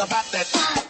about that.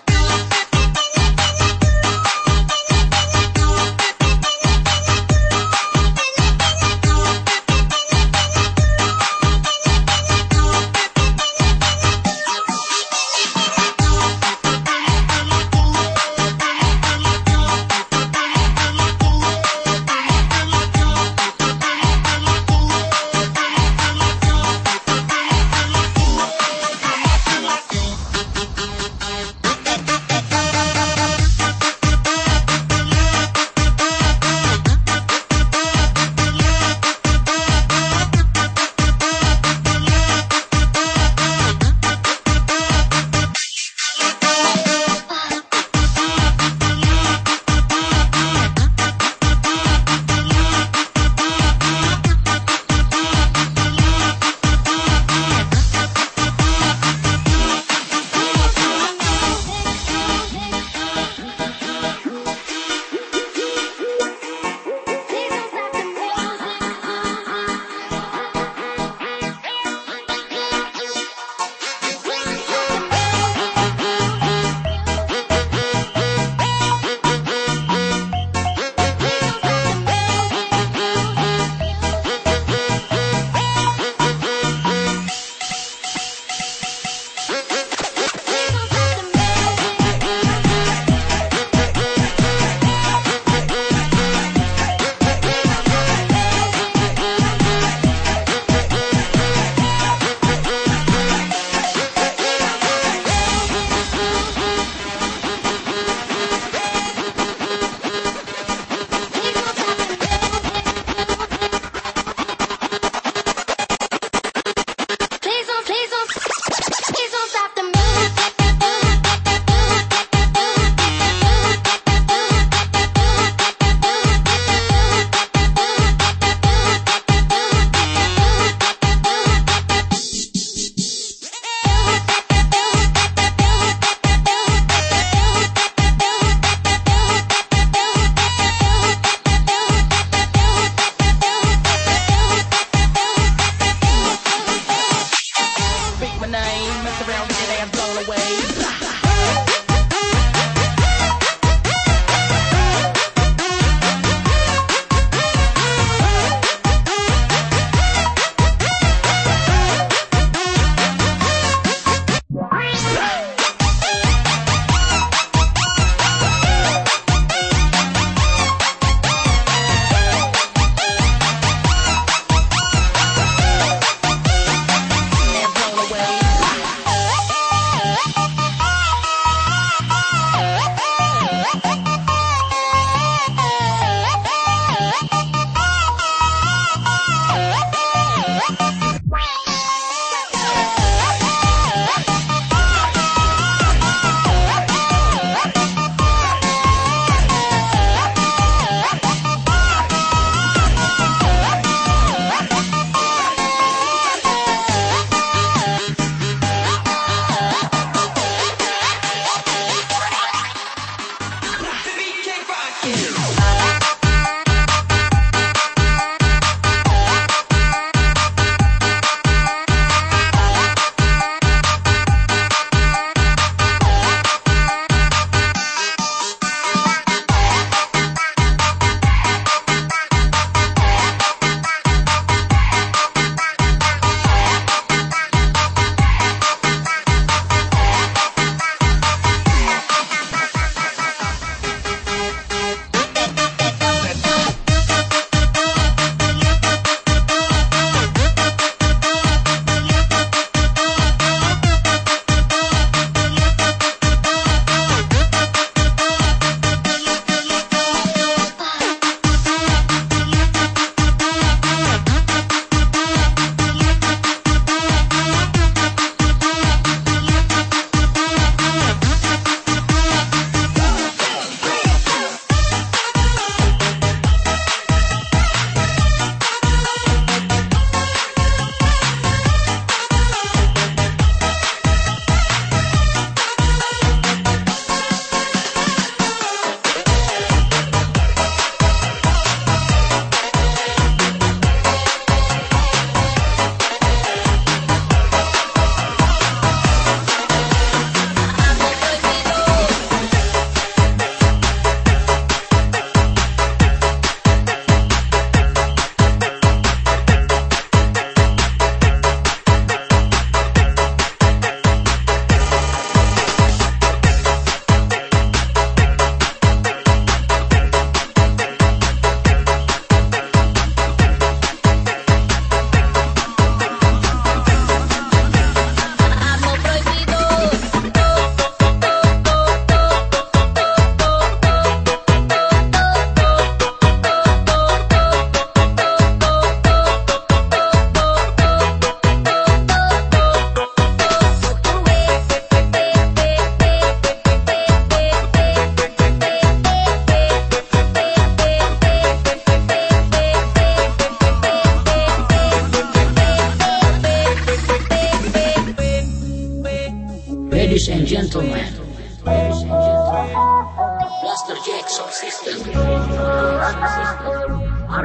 Are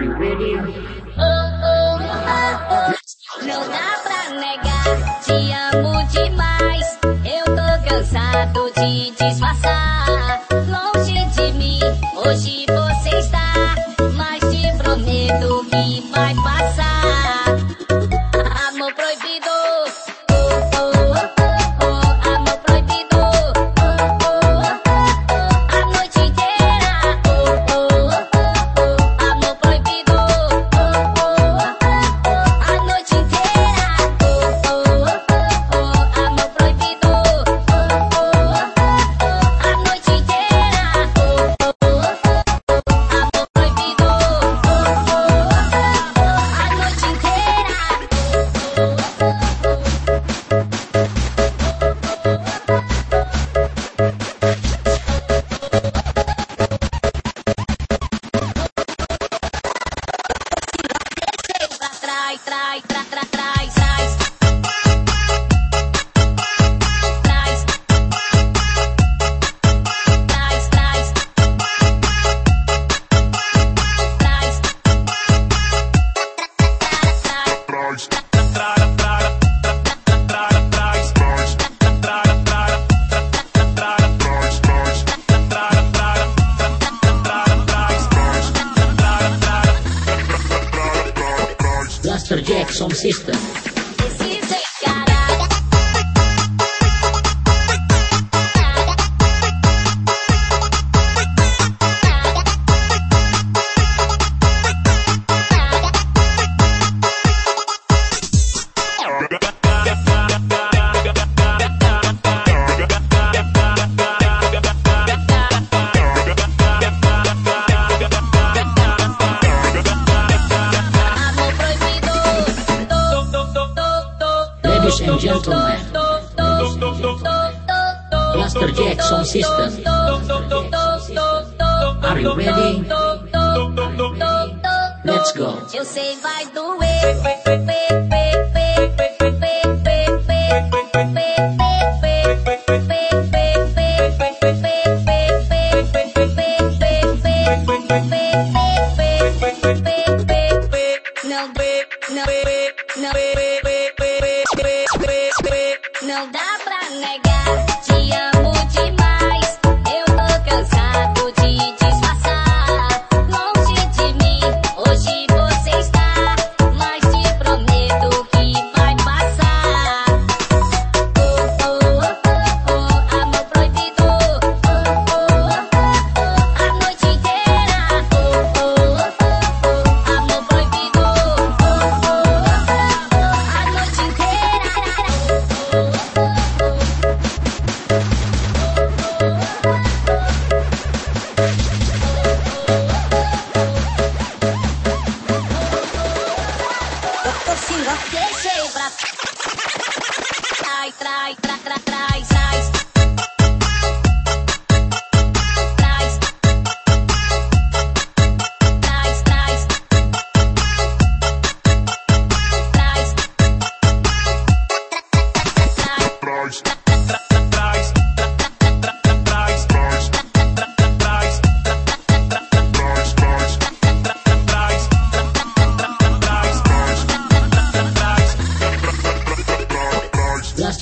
you ready? Oh, oh, oh, oh. Não dá pra negar, te amo demais. Eu tô cansado de disfarçar. Master Jackson System. system. Are you ready? Let's go.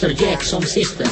Sir Jackson system.